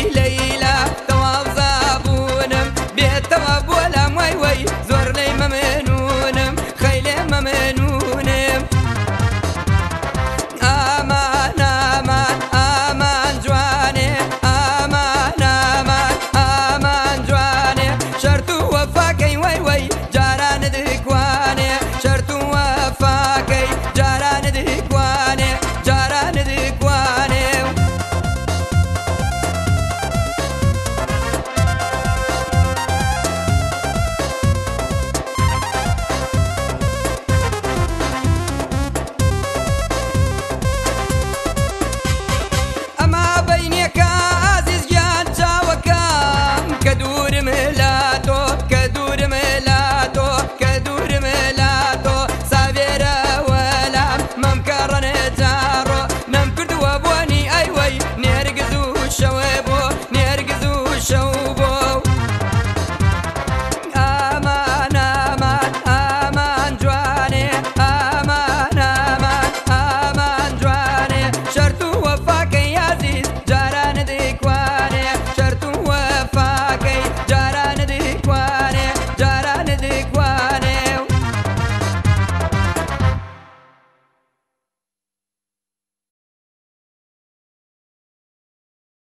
إليه heads